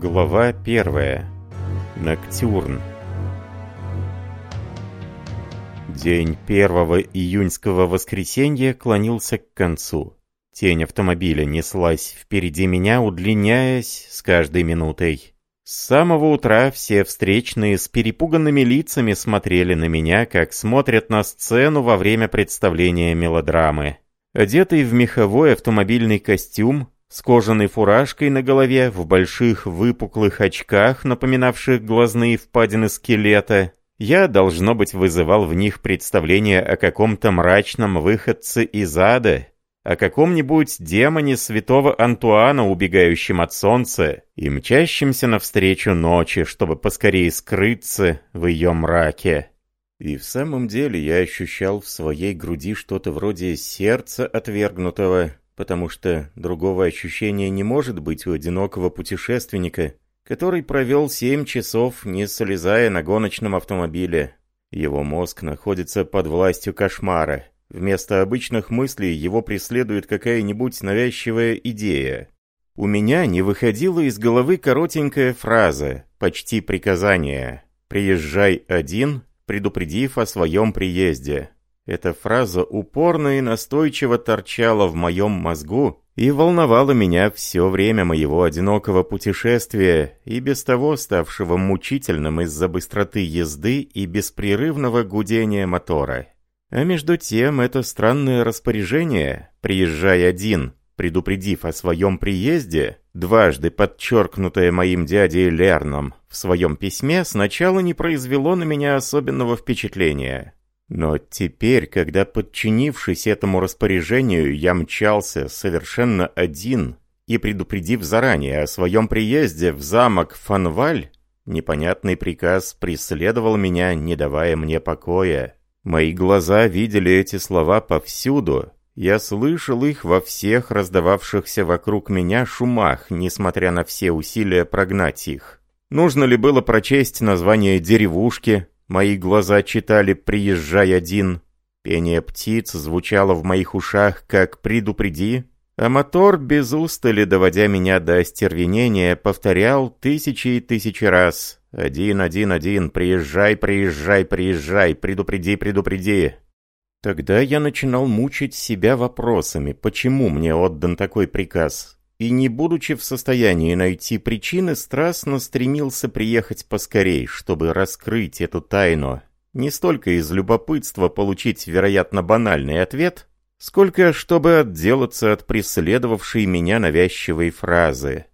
Глава первая. Ноктюрн. День первого июньского воскресенья клонился к концу. Тень автомобиля неслась впереди меня, удлиняясь с каждой минутой. С самого утра все встречные с перепуганными лицами смотрели на меня, как смотрят на сцену во время представления мелодрамы. Одетый в меховой автомобильный костюм, с кожаной фуражкой на голове, в больших выпуклых очках, напоминавших глазные впадины скелета. Я, должно быть, вызывал в них представление о каком-то мрачном выходце из ада, о каком-нибудь демоне святого Антуана, убегающем от солнца и мчащемся навстречу ночи, чтобы поскорее скрыться в ее мраке. И в самом деле я ощущал в своей груди что-то вроде сердца отвергнутого, потому что другого ощущения не может быть у одинокого путешественника, который провел семь часов, не слезая на гоночном автомобиле. Его мозг находится под властью кошмара. Вместо обычных мыслей его преследует какая-нибудь навязчивая идея. У меня не выходила из головы коротенькая фраза, почти приказание «Приезжай один, предупредив о своем приезде». Эта фраза упорно и настойчиво торчала в моем мозгу и волновала меня все время моего одинокого путешествия и без того ставшего мучительным из-за быстроты езды и беспрерывного гудения мотора. А между тем это странное распоряжение «приезжай один», предупредив о своем приезде, дважды подчеркнутое моим дядей Лерном в своем письме, сначала не произвело на меня особенного впечатления. Но теперь, когда, подчинившись этому распоряжению, я мчался совершенно один и предупредив заранее о своем приезде в замок Фанваль, непонятный приказ преследовал меня, не давая мне покоя. Мои глаза видели эти слова повсюду. Я слышал их во всех раздававшихся вокруг меня шумах, несмотря на все усилия прогнать их. Нужно ли было прочесть название деревушки, Мои глаза читали «Приезжай один». Пение птиц звучало в моих ушах как «Предупреди», а мотор, без устали доводя меня до остервенения, повторял тысячи и тысячи раз «Один, один, один, приезжай, приезжай, приезжай, предупреди, предупреди». Тогда я начинал мучить себя вопросами, почему мне отдан такой приказ, и, не будучи в состоянии найти причины, страстно стремился приехать поскорей, чтобы раскрыть эту тайну. Не столько из любопытства получить, вероятно, банальный ответ, сколько чтобы отделаться от преследовавшей меня навязчивой фразы.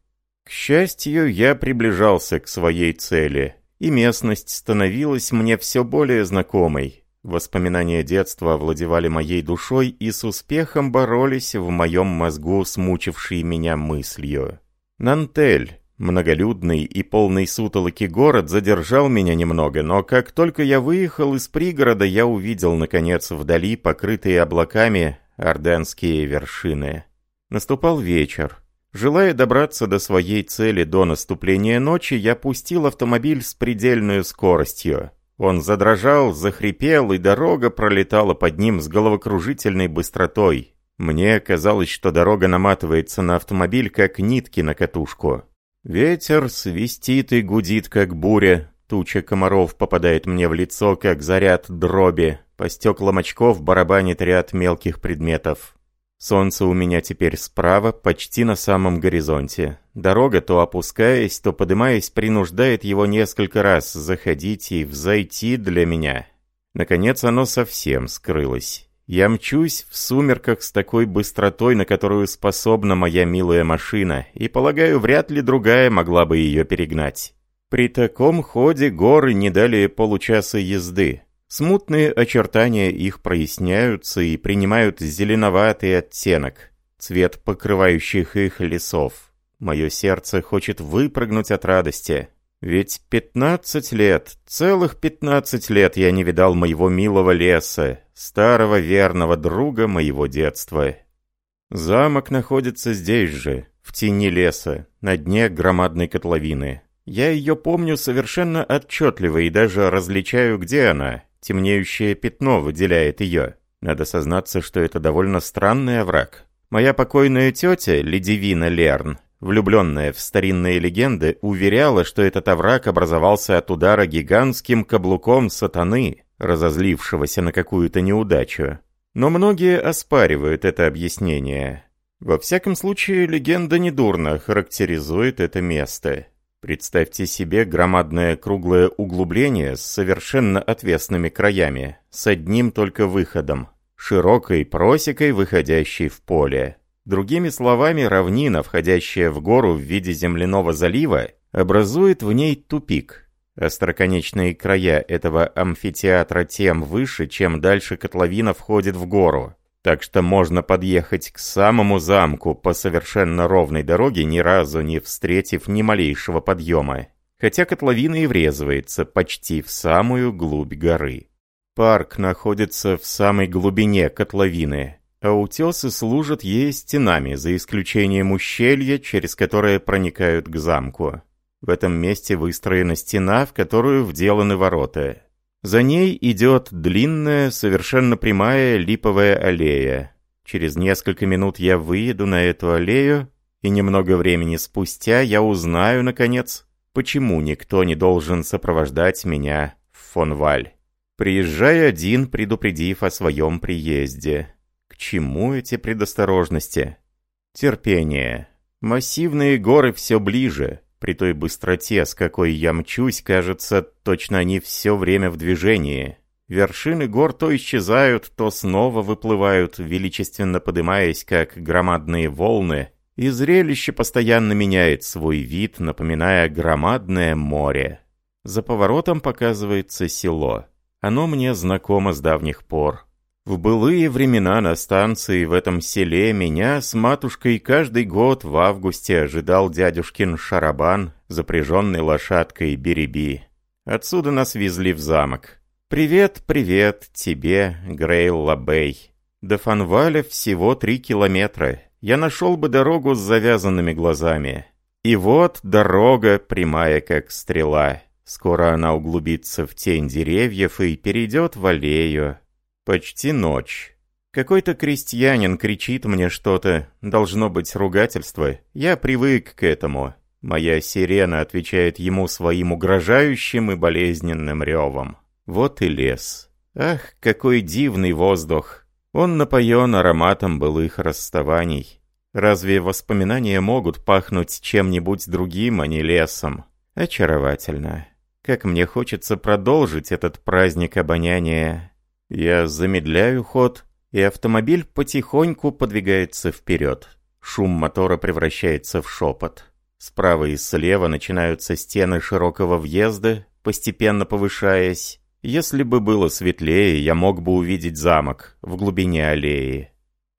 К счастью, я приближался к своей цели, и местность становилась мне все более знакомой. Воспоминания детства овладевали моей душой и с успехом боролись в моем мозгу с мучившей меня мыслью. Нантель, многолюдный и полный сутолоки город, задержал меня немного, но как только я выехал из пригорода, я увидел, наконец, вдали покрытые облаками орденские вершины. Наступал вечер. Желая добраться до своей цели до наступления ночи, я пустил автомобиль с предельной скоростью. Он задрожал, захрипел, и дорога пролетала под ним с головокружительной быстротой. Мне казалось, что дорога наматывается на автомобиль, как нитки на катушку. Ветер свистит и гудит, как буря. Туча комаров попадает мне в лицо, как заряд дроби. По стеклам очков барабанит ряд мелких предметов. Солнце у меня теперь справа, почти на самом горизонте. Дорога, то опускаясь, то подымаясь, принуждает его несколько раз заходить и взойти для меня. Наконец оно совсем скрылось. Я мчусь в сумерках с такой быстротой, на которую способна моя милая машина, и, полагаю, вряд ли другая могла бы ее перегнать. При таком ходе горы не далее получаса езды. Смутные очертания их проясняются и принимают зеленоватый оттенок, цвет покрывающих их лесов. Мое сердце хочет выпрыгнуть от радости. Ведь пятнадцать лет, целых пятнадцать лет я не видал моего милого леса, старого верного друга моего детства. Замок находится здесь же, в тени леса, на дне громадной котловины. Я ее помню совершенно отчетливо и даже различаю, где она. Темнеющее пятно выделяет ее. Надо сознаться, что это довольно странный овраг. Моя покойная тетя, Ледивина Лерн, влюбленная в старинные легенды, уверяла, что этот овраг образовался от удара гигантским каблуком сатаны, разозлившегося на какую-то неудачу. Но многие оспаривают это объяснение. Во всяком случае, легенда недурно характеризует это место. Представьте себе громадное круглое углубление с совершенно отвесными краями, с одним только выходом, широкой просекой, выходящей в поле. Другими словами, равнина, входящая в гору в виде земляного залива, образует в ней тупик. Остроконечные края этого амфитеатра тем выше, чем дальше котловина входит в гору. Так что можно подъехать к самому замку по совершенно ровной дороге, ни разу не встретив ни малейшего подъема. Хотя котловина и врезывается почти в самую глубь горы. Парк находится в самой глубине котловины, а утесы служат ей стенами, за исключением ущелья, через которое проникают к замку. В этом месте выстроена стена, в которую вделаны ворота. За ней идет длинная, совершенно прямая липовая аллея. Через несколько минут я выеду на эту аллею, и немного времени спустя я узнаю, наконец, почему никто не должен сопровождать меня в Фонваль. Приезжай один, предупредив о своем приезде. К чему эти предосторожности? Терпение. Массивные горы все ближе. При той быстроте, с какой я мчусь, кажется, точно они все время в движении. Вершины гор то исчезают, то снова выплывают, величественно подымаясь, как громадные волны, и зрелище постоянно меняет свой вид, напоминая громадное море. За поворотом показывается село. Оно мне знакомо с давних пор. В былые времена на станции в этом селе меня с матушкой каждый год в августе ожидал дядюшкин шарабан, запряженный лошадкой Береби. Отсюда нас везли в замок. «Привет, привет тебе, Грейл Лабей. До Фанваля всего три километра. Я нашел бы дорогу с завязанными глазами. И вот дорога, прямая как стрела. Скоро она углубится в тень деревьев и перейдет в аллею, Почти ночь. Какой-то крестьянин кричит мне что-то, должно быть ругательство. Я привык к этому. Моя сирена отвечает ему своим угрожающим и болезненным ревом. Вот и лес. Ах, какой дивный воздух. Он напоен ароматом былых расставаний. Разве воспоминания могут пахнуть чем-нибудь другим, а не лесом? Очаровательно. Как мне хочется продолжить этот праздник обоняния я замедляю ход, и автомобиль потихоньку подвигается вперед. Шум мотора превращается в шепот. Справа и слева начинаются стены широкого въезда, постепенно повышаясь. Если бы было светлее, я мог бы увидеть замок в глубине аллеи.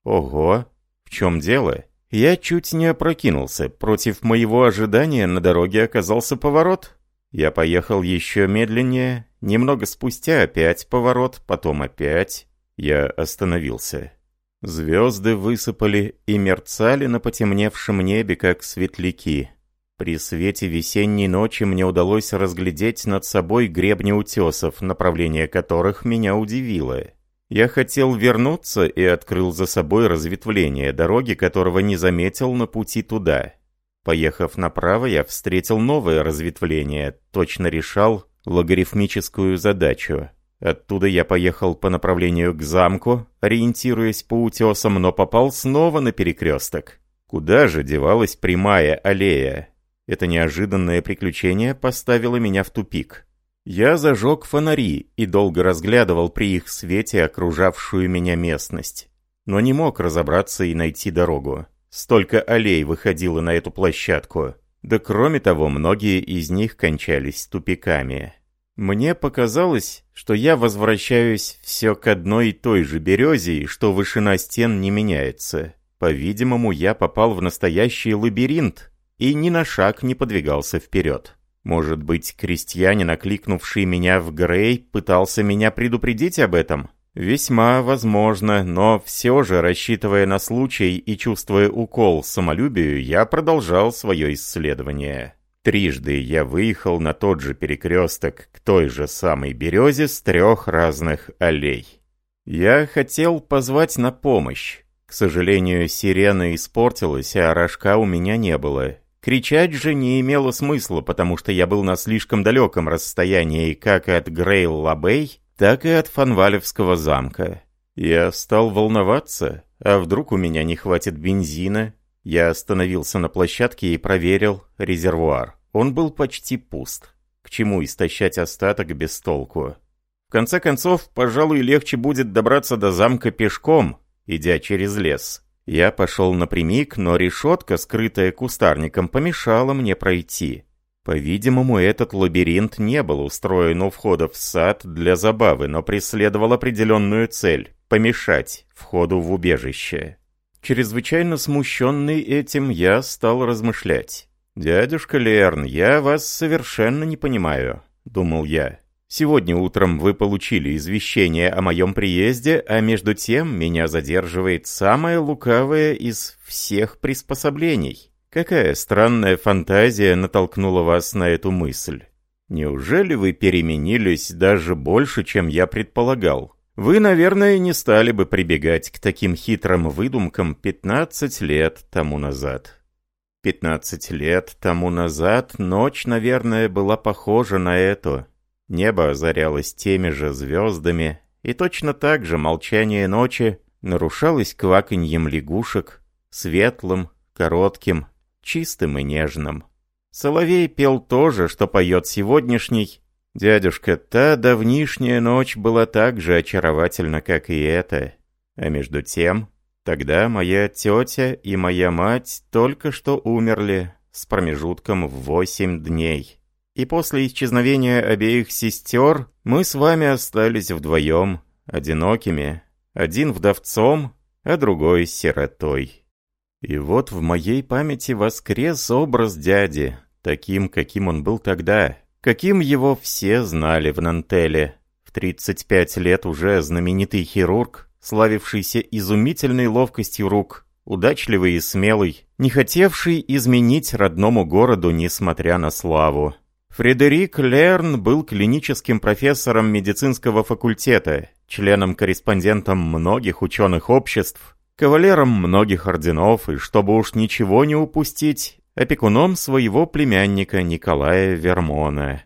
Ого, в чем дело? Я чуть не опрокинулся. Против моего ожидания на дороге оказался поворот. Я поехал еще медленнее, немного спустя опять поворот, потом опять. Я остановился. Звезды высыпали и мерцали на потемневшем небе, как светляки. При свете весенней ночи мне удалось разглядеть над собой гребни утесов, направление которых меня удивило. Я хотел вернуться и открыл за собой разветвление дороги, которого не заметил на пути туда. Поехав направо, я встретил новое разветвление, точно решал логарифмическую задачу. Оттуда я поехал по направлению к замку, ориентируясь по утесам, но попал снова на перекресток. Куда же девалась прямая аллея? Это неожиданное приключение поставило меня в тупик. Я зажег фонари и долго разглядывал при их свете окружавшую меня местность, но не мог разобраться и найти дорогу. Столько аллей выходило на эту площадку. Да кроме того, многие из них кончались тупиками. Мне показалось, что я возвращаюсь все к одной и той же березе, и что вышина стен не меняется. По-видимому, я попал в настоящий лабиринт и ни на шаг не подвигался вперед. Может быть, крестьянин, окликнувший меня в Грей, пытался меня предупредить об этом? Весьма возможно, но все же, рассчитывая на случай и чувствуя укол самолюбию, я продолжал свое исследование. Трижды я выехал на тот же перекресток к той же самой березе с трех разных аллей. Я хотел позвать на помощь. К сожалению, сирена испортилась, а рожка у меня не было. Кричать же не имело смысла, потому что я был на слишком далеком расстоянии как от Грейл-Лабей, так и от Фанвалевского замка. Я стал волноваться, а вдруг у меня не хватит бензина? Я остановился на площадке и проверил резервуар. Он был почти пуст. К чему истощать остаток без толку? В конце концов, пожалуй, легче будет добраться до замка пешком, идя через лес. Я пошел напрямик, но решетка, скрытая кустарником, помешала мне пройти. По-видимому, этот лабиринт не был устроен у входа в сад для забавы, но преследовал определенную цель — помешать входу в убежище. Чрезвычайно смущенный этим, я стал размышлять. «Дядюшка Лерн, я вас совершенно не понимаю», — думал я. Сегодня утром вы получили извещение о моем приезде, а между тем меня задерживает самое лукавое из всех приспособлений. Какая странная фантазия натолкнула вас на эту мысль? Неужели вы переменились даже больше, чем я предполагал? Вы, наверное, не стали бы прибегать к таким хитрым выдумкам 15 лет тому назад. 15 лет тому назад ночь, наверное, была похожа на эту. Небо озарялось теми же звездами, и точно так же молчание ночи нарушалось кваканьем лягушек, светлым, коротким, чистым и нежным. Соловей пел то же, что поет сегодняшний. Дядюшка, та давнишняя ночь была так же очаровательна, как и эта. А между тем, тогда моя тетя и моя мать только что умерли с промежутком в восемь дней и после исчезновения обеих сестер мы с вами остались вдвоем, одинокими, один вдовцом, а другой сиротой. И вот в моей памяти воскрес образ дяди, таким, каким он был тогда, каким его все знали в Нантеле. В 35 лет уже знаменитый хирург, славившийся изумительной ловкостью рук, удачливый и смелый, не хотевший изменить родному городу, несмотря на славу. Фредерик Лерн был клиническим профессором медицинского факультета, членом-корреспондентом многих ученых обществ, кавалером многих орденов и, чтобы уж ничего не упустить, опекуном своего племянника Николая Вермона.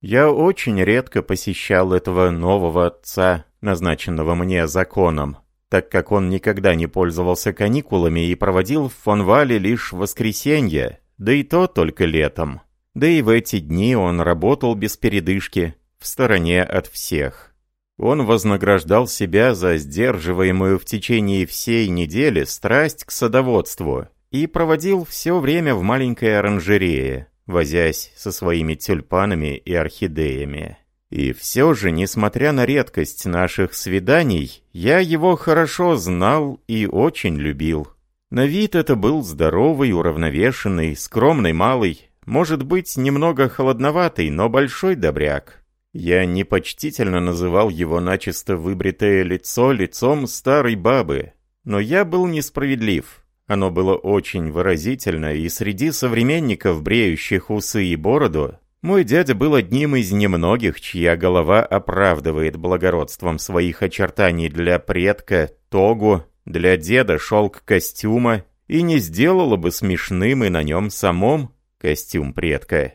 Я очень редко посещал этого нового отца, назначенного мне законом, так как он никогда не пользовался каникулами и проводил в Фонвале лишь воскресенье, да и то только летом. Да и в эти дни он работал без передышки, в стороне от всех. Он вознаграждал себя за сдерживаемую в течение всей недели страсть к садоводству и проводил все время в маленькой оранжерее, возясь со своими тюльпанами и орхидеями. И все же, несмотря на редкость наших свиданий, я его хорошо знал и очень любил. На вид это был здоровый, уравновешенный, скромный малый, может быть, немного холодноватый, но большой добряк. Я непочтительно называл его начисто выбритое лицо лицом старой бабы. Но я был несправедлив. Оно было очень выразительно, и среди современников, бреющих усы и бороду, мой дядя был одним из немногих, чья голова оправдывает благородством своих очертаний для предка тогу, для деда шелк костюма, и не сделала бы смешным и на нем самом костюм предка.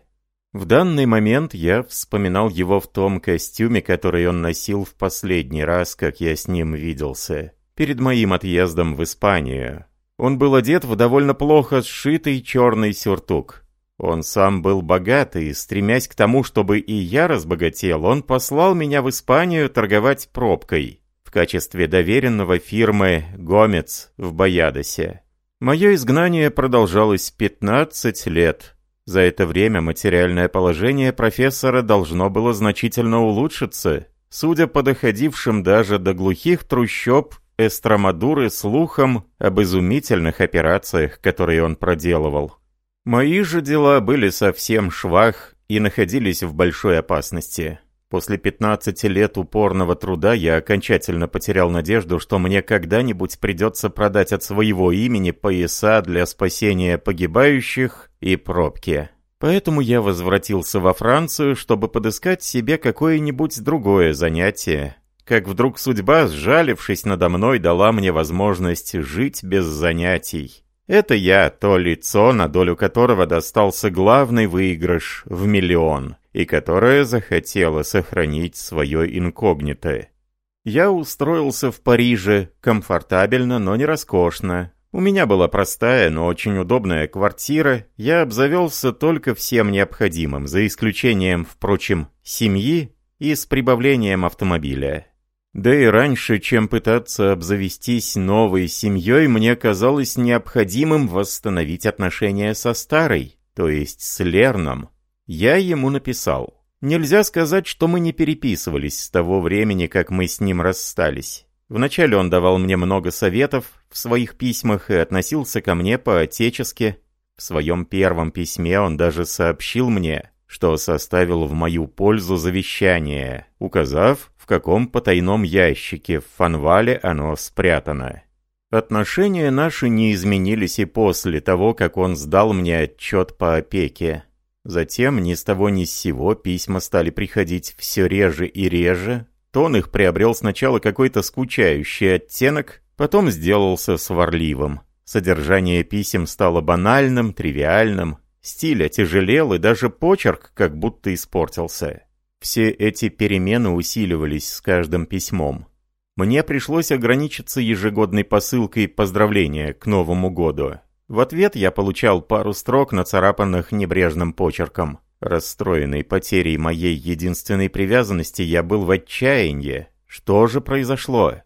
В данный момент я вспоминал его в том костюме, который он носил в последний раз, как я с ним виделся, перед моим отъездом в Испанию. Он был одет в довольно плохо сшитый черный сюртук. Он сам был богат, и, стремясь к тому, чтобы и я разбогател, он послал меня в Испанию торговать пробкой в качестве доверенного фирмы «Гомец» в Боядосе. Мое изгнание продолжалось 15 лет, за это время материальное положение профессора должно было значительно улучшиться, судя по доходившим даже до глухих трущоб Эстромадуры слухам об изумительных операциях, которые он проделывал. Мои же дела были совсем швах и находились в большой опасности. После 15 лет упорного труда я окончательно потерял надежду, что мне когда-нибудь придется продать от своего имени пояса для спасения погибающих и пробки. Поэтому я возвратился во Францию, чтобы подыскать себе какое-нибудь другое занятие, как вдруг судьба, сжалившись надо мной, дала мне возможность жить без занятий. Это я, то лицо, на долю которого достался главный выигрыш в миллион, и которое захотело сохранить свое инкогнито. Я устроился в Париже, комфортабельно, но не роскошно. У меня была простая, но очень удобная квартира, я обзавелся только всем необходимым, за исключением, впрочем, семьи и с прибавлением автомобиля. Да и раньше, чем пытаться обзавестись новой семьей, мне казалось необходимым восстановить отношения со старой, то есть с Лерном. Я ему написал. Нельзя сказать, что мы не переписывались с того времени, как мы с ним расстались. Вначале он давал мне много советов в своих письмах и относился ко мне по-отечески. В своем первом письме он даже сообщил мне, что составил в мою пользу завещание, указав, в каком потайном ящике в фанвале оно спрятано. Отношения наши не изменились и после того, как он сдал мне отчет по опеке. Затем ни с того ни с сего письма стали приходить все реже и реже. Тон их приобрел сначала какой-то скучающий оттенок, потом сделался сварливым. Содержание писем стало банальным, тривиальным, Стиль отяжелел, и даже почерк как будто испортился. Все эти перемены усиливались с каждым письмом. Мне пришлось ограничиться ежегодной посылкой поздравления к Новому году. В ответ я получал пару строк, нацарапанных небрежным почерком. Расстроенный потерей моей единственной привязанности, я был в отчаянии. Что же произошло?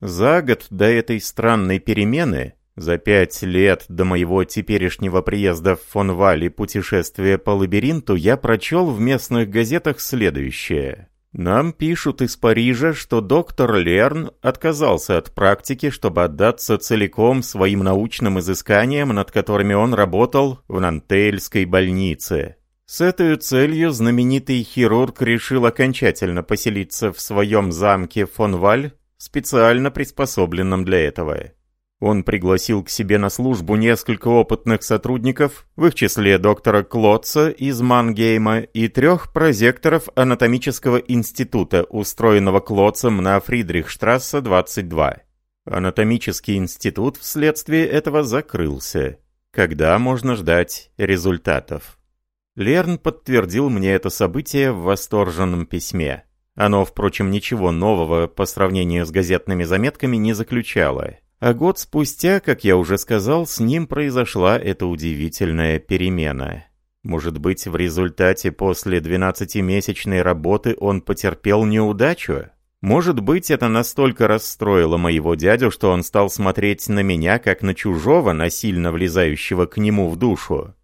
За год до этой странной перемены за пять лет до моего теперешнего приезда в Фонваль и путешествия по лабиринту я прочел в местных газетах следующее. Нам пишут из Парижа, что доктор Лерн отказался от практики, чтобы отдаться целиком своим научным изысканиям, над которыми он работал в Нантельской больнице. С этой целью знаменитый хирург решил окончательно поселиться в своем замке Фонваль, специально приспособленном для этого. Он пригласил к себе на службу несколько опытных сотрудников, в их числе доктора Клотца из Мангейма и трех прозекторов анатомического института, устроенного Клотцем на Фридрихштрассе 22. Анатомический институт вследствие этого закрылся. Когда можно ждать результатов? Лерн подтвердил мне это событие в восторженном письме. Оно, впрочем, ничего нового по сравнению с газетными заметками не заключало. А год спустя, как я уже сказал, с ним произошла эта удивительная перемена. Может быть, в результате после 12-месячной работы он потерпел неудачу? Может быть, это настолько расстроило моего дядю, что он стал смотреть на меня, как на чужого, насильно влезающего к нему в душу.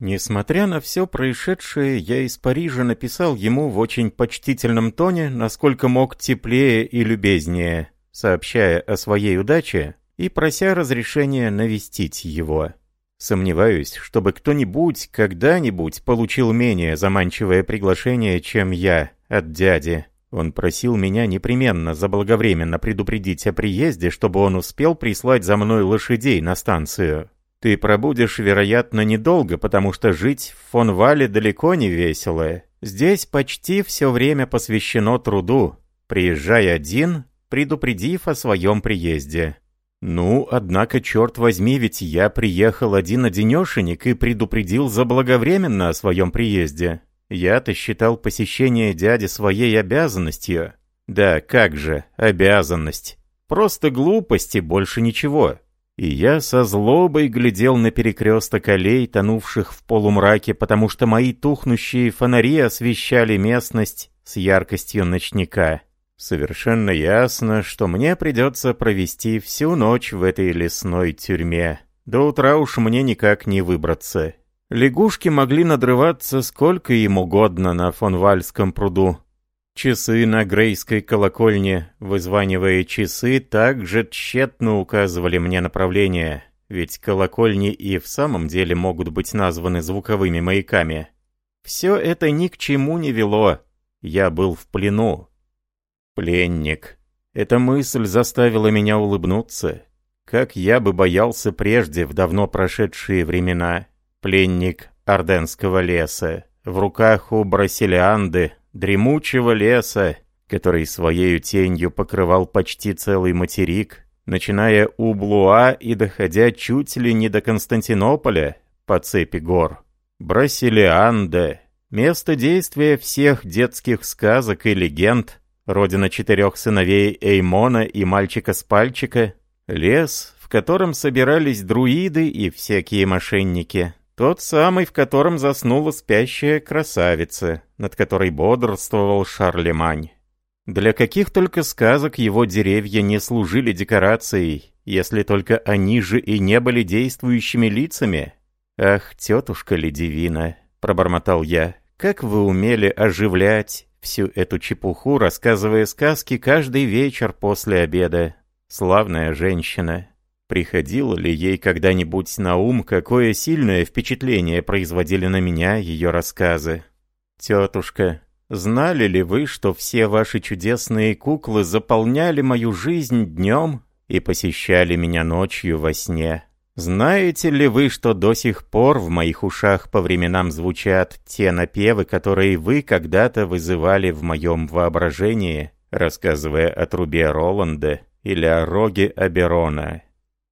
Несмотря на все происшедшее, я из Парижа написал ему в очень почтительном тоне, насколько мог теплее и любезнее, сообщая о своей удаче, и прося разрешения навестить его. Сомневаюсь, чтобы кто-нибудь когда-нибудь получил менее заманчивое приглашение, чем я от дяди. Он просил меня непременно заблаговременно предупредить о приезде, чтобы он успел прислать за мной лошадей на станцию. Ты пробудешь, вероятно, недолго, потому что жить в Фонвале далеко не весело. Здесь почти все время посвящено труду. Приезжай один, предупредив о своем приезде. «Ну, однако, черт возьми, ведь я приехал один-одинешенек и предупредил заблаговременно о своем приезде. Я-то считал посещение дяди своей обязанностью. Да, как же, обязанность. Просто глупости, больше ничего». И я со злобой глядел на перекресток аллей, тонувших в полумраке, потому что мои тухнущие фонари освещали местность с яркостью ночника. Совершенно ясно, что мне придется провести всю ночь в этой лесной тюрьме. До утра уж мне никак не выбраться. Лягушки могли надрываться сколько им угодно на Фонвальском пруду. Часы на Грейской колокольне, вызванивая часы, также тщетно указывали мне направление, ведь колокольни и в самом деле могут быть названы звуковыми маяками. Все это ни к чему не вело. Я был в плену, Пленник. Эта мысль заставила меня улыбнуться. Как я бы боялся прежде в давно прошедшие времена. Пленник Орденского леса. В руках у Брасилианды, дремучего леса, который своей тенью покрывал почти целый материк, начиная у Блуа и доходя чуть ли не до Константинополя по цепи гор. Брасилианде, место действия всех детских сказок и легенд, родина четырех сыновей Эймона и мальчика с пальчика, лес, в котором собирались друиды и всякие мошенники, тот самый, в котором заснула спящая красавица, над которой бодрствовал Шарлемань. Для каких только сказок его деревья не служили декорацией, если только они же и не были действующими лицами. «Ах, тетушка Ледивина», — пробормотал я, — «как вы умели оживлять всю эту чепуху, рассказывая сказки каждый вечер после обеда. Славная женщина». Приходило ли ей когда-нибудь на ум, какое сильное впечатление производили на меня ее рассказы? «Тетушка, знали ли вы, что все ваши чудесные куклы заполняли мою жизнь днем и посещали меня ночью во сне? Знаете ли вы, что до сих пор в моих ушах по временам звучат те напевы, которые вы когда-то вызывали в моем воображении, рассказывая о трубе Роланда или о роге Аберона?»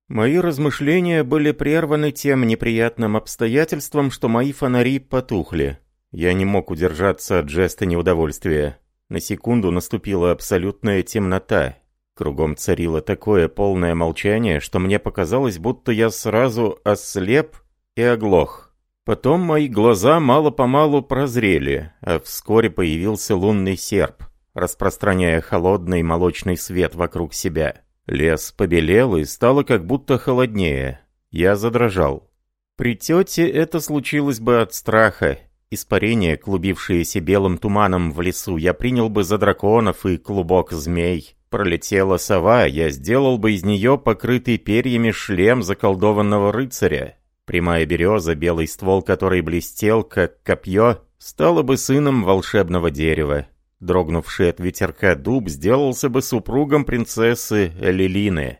Мои размышления были прерваны тем неприятным обстоятельством, что мои фонари потухли. Я не мог удержаться от жеста неудовольствия. На секунду наступила абсолютная темнота. Кругом царило такое полное молчание, что мне показалось, будто я сразу ослеп и оглох. Потом мои глаза мало-помалу прозрели, а вскоре появился лунный серп, распространяя холодный молочный свет вокруг себя. Лес побелел и стало как будто холоднее. Я задрожал. При тете это случилось бы от страха. Испарение, клубившееся белым туманом в лесу, я принял бы за драконов и клубок змей. Пролетела сова, я сделал бы из нее покрытый перьями шлем заколдованного рыцаря. Прямая береза, белый ствол которой блестел, как копье, стала бы сыном волшебного дерева. Дрогнувший от ветерка дуб сделался бы супругом принцессы Лилины.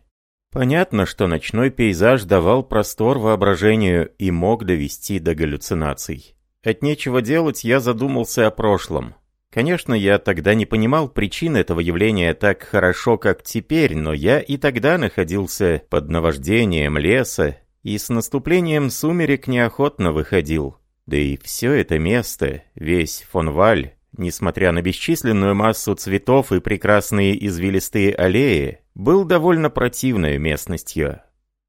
Понятно, что ночной пейзаж давал простор воображению и мог довести до галлюцинаций. От нечего делать я задумался о прошлом. Конечно, я тогда не понимал причин этого явления так хорошо, как теперь, но я и тогда находился под наваждением леса и с наступлением сумерек неохотно выходил. Да и все это место, весь фонваль, несмотря на бесчисленную массу цветов и прекрасные извилистые аллеи, был довольно противной местностью.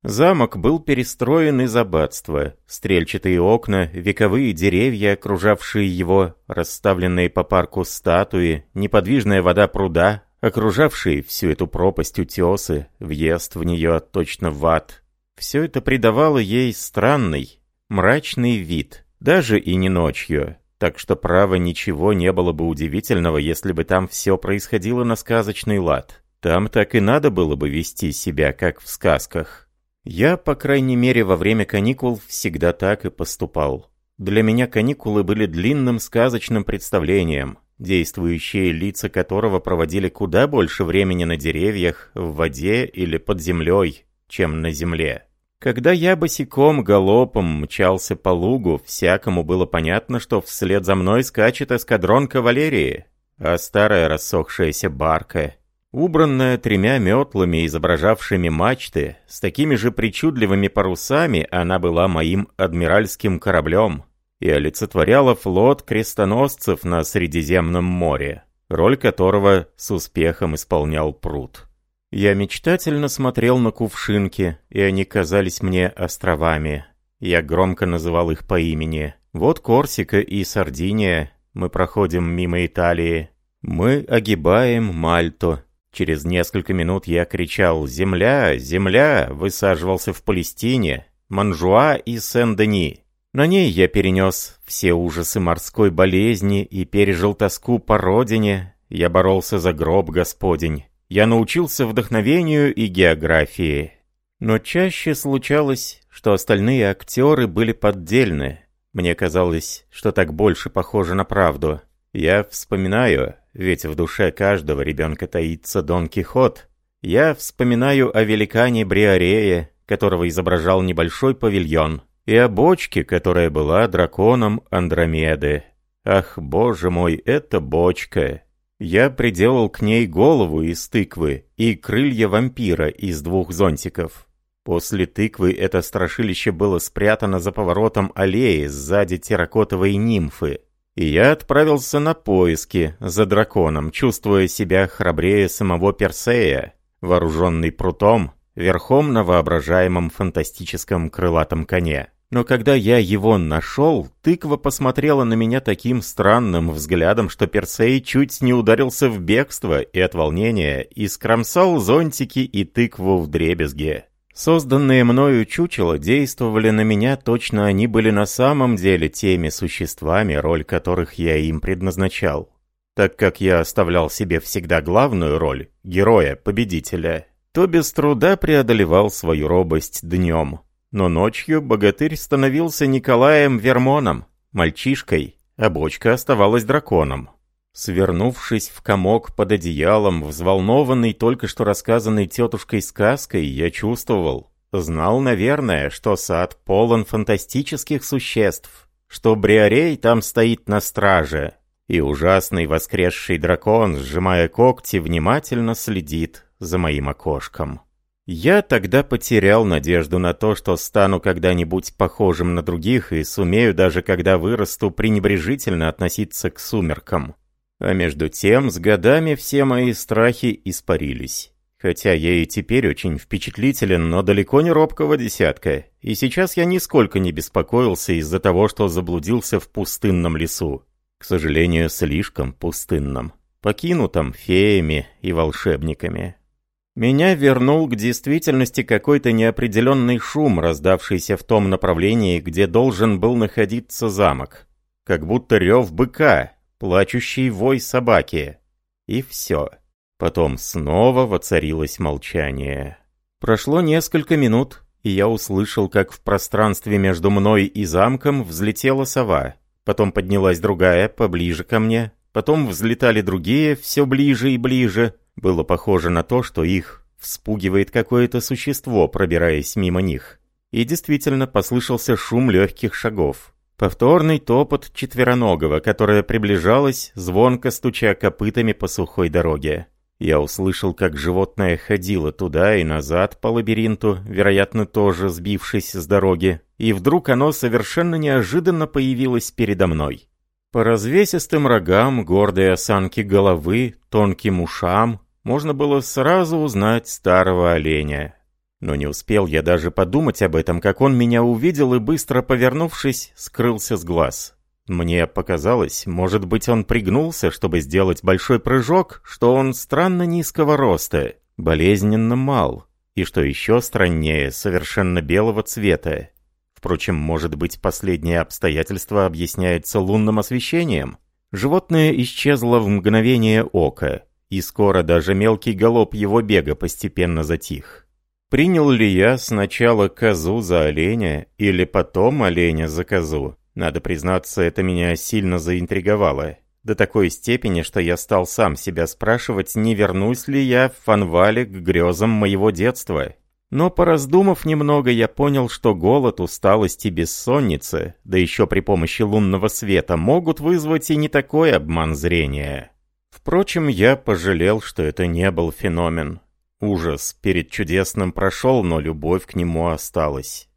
Замок был перестроен из аббатства. Стрельчатые окна, вековые деревья, окружавшие его, расставленные по парку статуи, неподвижная вода пруда, окружавшие всю эту пропасть утесы, въезд в нее точно в ад. Все это придавало ей странный, мрачный вид, даже и не ночью. Так что, право, ничего не было бы удивительного, если бы там все происходило на сказочный лад. Там так и надо было бы вести себя, как в сказках. Я, по крайней мере, во время каникул всегда так и поступал. Для меня каникулы были длинным сказочным представлением, действующие лица которого проводили куда больше времени на деревьях, в воде или под землей, чем на земле. Когда я босиком галопом мчался по лугу, всякому было понятно, что вслед за мной скачет эскадрон кавалерии, а старая рассохшаяся барка, убранная тремя метлами, изображавшими мачты, с такими же причудливыми парусами, она была моим адмиральским кораблем и олицетворяла флот крестоносцев на Средиземном море, роль которого с успехом исполнял пруд. Я мечтательно смотрел на кувшинки, и они казались мне островами. Я громко называл их по имени. Вот Корсика и Сардиния. Мы проходим мимо Италии. Мы огибаем Мальту. Через несколько минут я кричал «Земля! Земля!» высаживался в Палестине, Манжуа и Сен-Дени. На ней я перенес все ужасы морской болезни и пережил тоску по родине. Я боролся за гроб Господень я научился вдохновению и географии. Но чаще случалось, что остальные актеры были поддельны. Мне казалось, что так больше похоже на правду. Я вспоминаю, ведь в душе каждого ребенка таится Дон Кихот. Я вспоминаю о великане Бриарее, которого изображал небольшой павильон, и о бочке, которая была драконом Андромеды. Ах, боже мой, это бочка! Я приделал к ней голову из тыквы и крылья вампира из двух зонтиков. После тыквы это страшилище было спрятано за поворотом аллеи сзади терракотовой нимфы. И я отправился на поиски за драконом, чувствуя себя храбрее самого Персея, вооруженный прутом, верхом на воображаемом фантастическом крылатом коне. Но когда я его нашел, тыква посмотрела на меня таким странным взглядом, что Персей чуть не ударился в бегство и от волнения и скромсал зонтики и тыкву в дребезге. Созданные мною чучела действовали на меня, точно они были на самом деле теми существами, роль которых я им предназначал. Так как я оставлял себе всегда главную роль, героя, победителя, то без труда преодолевал свою робость днем. Но ночью богатырь становился Николаем Вермоном, мальчишкой, а бочка оставалась драконом. Свернувшись в комок под одеялом, взволнованный только что рассказанной тетушкой сказкой, я чувствовал, знал, наверное, что сад полон фантастических существ, что Бриарей там стоит на страже, и ужасный воскресший дракон, сжимая когти, внимательно следит за моим окошком. Я тогда потерял надежду на то, что стану когда-нибудь похожим на других и сумею даже когда вырасту пренебрежительно относиться к сумеркам. А между тем, с годами все мои страхи испарились. Хотя я и теперь очень впечатлителен, но далеко не робкого десятка. И сейчас я нисколько не беспокоился из-за того, что заблудился в пустынном лесу. К сожалению, слишком пустынном. Покинутом феями и волшебниками. Меня вернул к действительности какой-то неопределенный шум, раздавшийся в том направлении, где должен был находиться замок. Как будто рев быка, плачущий вой собаки. И все. Потом снова воцарилось молчание. Прошло несколько минут, и я услышал, как в пространстве между мной и замком взлетела сова. Потом поднялась другая, поближе ко мне. Потом взлетали другие, все ближе и ближе. Было похоже на то, что их вспугивает какое-то существо, пробираясь мимо них. И действительно послышался шум легких шагов. Повторный топот четвероногого, которая приближалась, звонко стуча копытами по сухой дороге. Я услышал, как животное ходило туда и назад по лабиринту, вероятно, тоже сбившись с дороги, и вдруг оно совершенно неожиданно появилось передо мной. По развесистым рогам, гордой осанке головы, тонким ушам можно было сразу узнать старого оленя, но не успел я даже подумать об этом, как он меня увидел и, быстро повернувшись, скрылся с глаз. Мне показалось, может быть, он пригнулся, чтобы сделать большой прыжок, что он странно низкого роста, болезненно мал, и, что еще страннее, совершенно белого цвета. Впрочем, может быть, последнее обстоятельство объясняется лунным освещением? Животное исчезло в мгновение ока, и скоро даже мелкий галоп его бега постепенно затих. Принял ли я сначала козу за оленя, или потом оленя за козу? Надо признаться, это меня сильно заинтриговало. До такой степени, что я стал сам себя спрашивать, не вернусь ли я в Фанвале к грезам моего детства. Но пораздумав немного, я понял, что голод, усталость и бессонница, да еще при помощи лунного света, могут вызвать и не такой обман зрения. Впрочем, я пожалел, что это не был феномен. Ужас перед чудесным прошел, но любовь к нему осталась.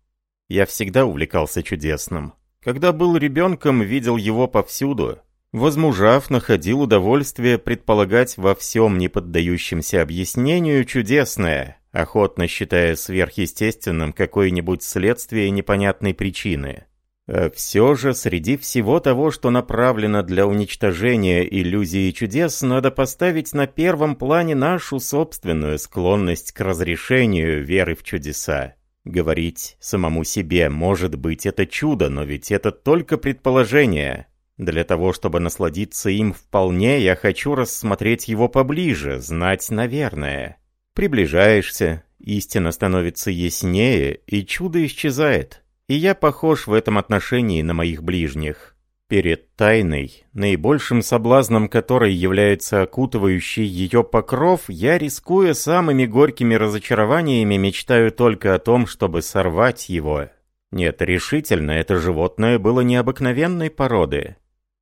Я всегда увлекался чудесным. Когда был ребенком, видел его повсюду. Возмужав, находил удовольствие предполагать во всем неподдающемся объяснению чудесное, охотно считая сверхъестественным какое-нибудь следствие непонятной причины. А все же, среди всего того, что направлено для уничтожения иллюзии чудес, надо поставить на первом плане нашу собственную склонность к разрешению веры в чудеса. Говорить самому себе, может быть, это чудо, но ведь это только предположение. Для того, чтобы насладиться им вполне, я хочу рассмотреть его поближе, знать наверное. Приближаешься, истина становится яснее, и чудо исчезает. И я похож в этом отношении на моих ближних. Перед тайной, наибольшим соблазном которой является окутывающий ее покров, я, рискуя самыми горькими разочарованиями, мечтаю только о том, чтобы сорвать его. Нет, решительно, это животное было необыкновенной породы.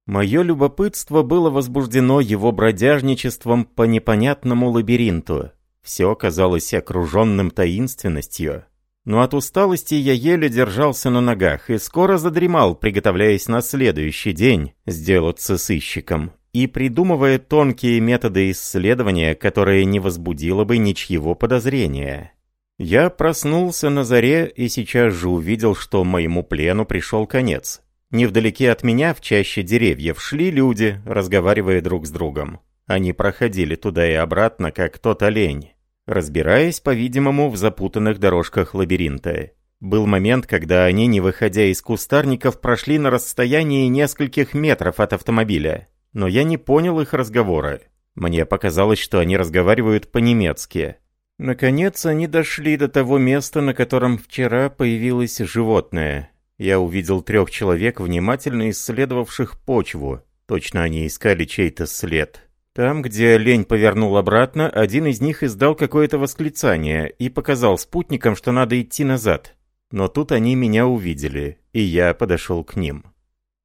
Мое любопытство было возбуждено его бродяжничеством по непонятному лабиринту. Все казалось окруженным таинственностью. Но от усталости я еле держался на ногах и скоро задремал, приготовляясь на следующий день сделаться сыщиком и придумывая тонкие методы исследования, которые не возбудило бы ничьего подозрения. Я проснулся на заре и сейчас же увидел, что моему плену пришел конец. Невдалеке от меня, в чаще деревьев, шли люди, разговаривая друг с другом. Они проходили туда и обратно, как тот олень, разбираясь, по-видимому, в запутанных дорожках лабиринта. Был момент, когда они, не выходя из кустарников, прошли на расстоянии нескольких метров от автомобиля. Но я не понял их разговора. Мне показалось, что они разговаривают по-немецки. Наконец они дошли до того места, на котором вчера появилось животное. Я увидел трех человек, внимательно исследовавших почву. Точно они искали чей-то след. Там, где олень повернул обратно, один из них издал какое-то восклицание и показал спутникам, что надо идти назад. Но тут они меня увидели, и я подошел к ним.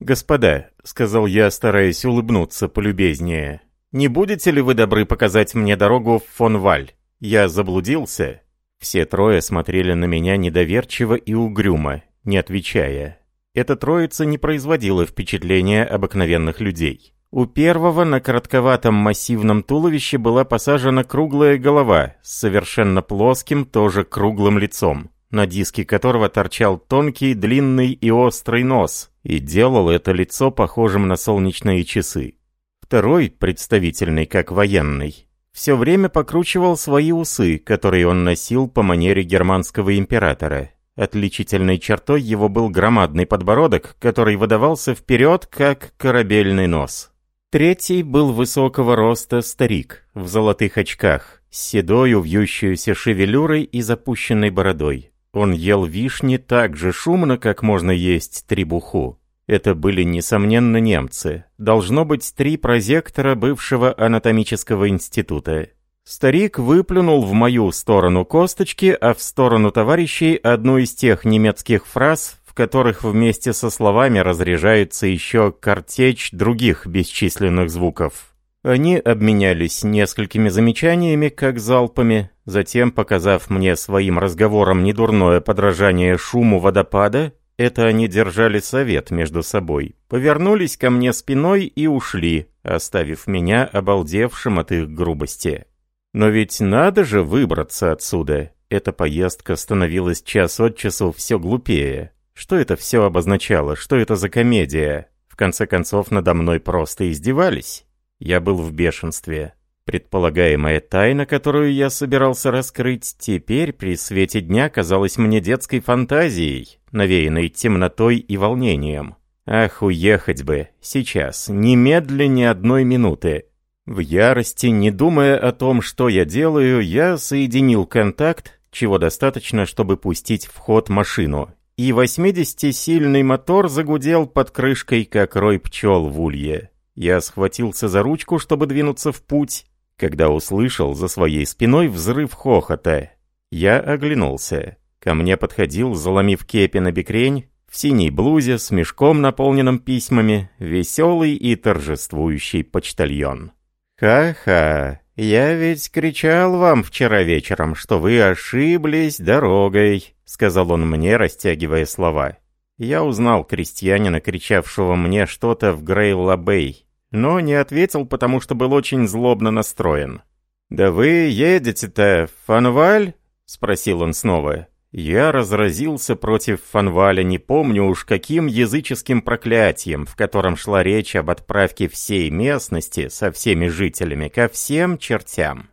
«Господа», — сказал я, стараясь улыбнуться полюбезнее, «не будете ли вы добры показать мне дорогу в Фонваль? Я заблудился?» Все трое смотрели на меня недоверчиво и угрюмо, не отвечая. Эта троица не производила впечатления обыкновенных людей. У первого на коротковатом массивном туловище была посажена круглая голова с совершенно плоским, тоже круглым лицом, на диске которого торчал тонкий, длинный и острый нос, и делал это лицо похожим на солнечные часы. Второй, представительный как военный, все время покручивал свои усы, которые он носил по манере германского императора. Отличительной чертой его был громадный подбородок, который выдавался вперед, как корабельный нос. Третий был высокого роста старик, в золотых очках, с седою вьющуюся шевелюрой и запущенной бородой. Он ел вишни так же шумно, как можно есть требуху. Это были, несомненно, немцы. Должно быть, три прозектора бывшего анатомического института. Старик выплюнул в мою сторону косточки, а в сторону товарищей одну из тех немецких фраз, которых вместе со словами разряжается еще картечь других бесчисленных звуков. Они обменялись несколькими замечаниями, как залпами, затем, показав мне своим разговором недурное подражание шуму водопада, это они держали совет между собой, повернулись ко мне спиной и ушли, оставив меня обалдевшим от их грубости. Но ведь надо же выбраться отсюда. Эта поездка становилась час от часу все глупее. Что это все обозначало? Что это за комедия? В конце концов, надо мной просто издевались. Я был в бешенстве. Предполагаемая тайна, которую я собирался раскрыть, теперь при свете дня казалась мне детской фантазией, навеянной темнотой и волнением. Ах, уехать бы, сейчас, немедленно одной минуты. В ярости, не думая о том, что я делаю, я соединил контакт, чего достаточно, чтобы пустить в ход машину. И 80-сильный мотор загудел под крышкой, как рой пчел в улье. Я схватился за ручку, чтобы двинуться в путь, когда услышал за своей спиной взрыв хохота. Я оглянулся. Ко мне подходил, заломив кепи на бекрень, в синей блузе с мешком, наполненным письмами, веселый и торжествующий почтальон. «Ха-ха, я ведь кричал вам вчера вечером, что вы ошиблись дорогой», — сказал он мне, растягивая слова. Я узнал крестьянина, кричавшего мне что-то в Грейл-Лабей, но не ответил, потому что был очень злобно настроен. «Да вы едете-то в Фанваль?» — спросил он снова. Я разразился против Фанваля, не помню уж каким языческим проклятием, в котором шла речь об отправке всей местности со всеми жителями ко всем чертям.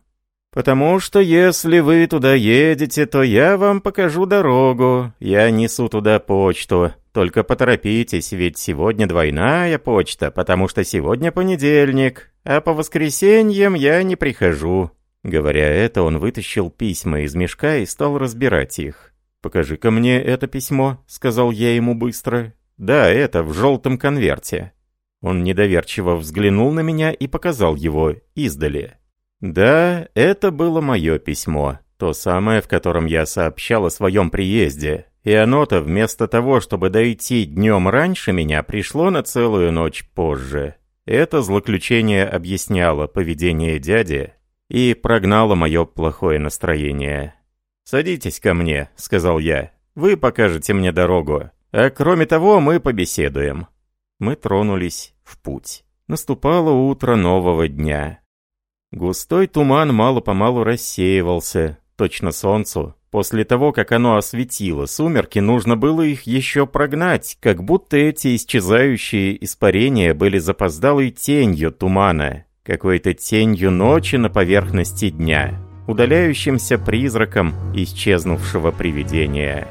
«Потому что если вы туда едете, то я вам покажу дорогу. Я несу туда почту. Только поторопитесь, ведь сегодня двойная почта, потому что сегодня понедельник, а по воскресеньям я не прихожу». Говоря это, он вытащил письма из мешка и стал разбирать их. «Покажи-ка мне это письмо», — сказал я ему быстро. «Да, это в желтом конверте». Он недоверчиво взглянул на меня и показал его издали. Да, это было мое письмо, то самое, в котором я сообщал о своем приезде, И оно-то вместо того, чтобы дойти днем раньше меня, пришло на целую ночь позже. Это злоключение объясняло поведение дяди и прогнало мое плохое настроение. «Садитесь ко мне», — сказал я. «Вы покажете мне дорогу. А кроме того, мы побеседуем». Мы тронулись в путь. Наступало утро нового дня. Густой туман мало-помалу рассеивался, точно солнцу. После того, как оно осветило сумерки, нужно было их еще прогнать, как будто эти исчезающие испарения были запоздалой тенью тумана, какой-то тенью ночи на поверхности дня, удаляющимся призраком исчезнувшего привидения.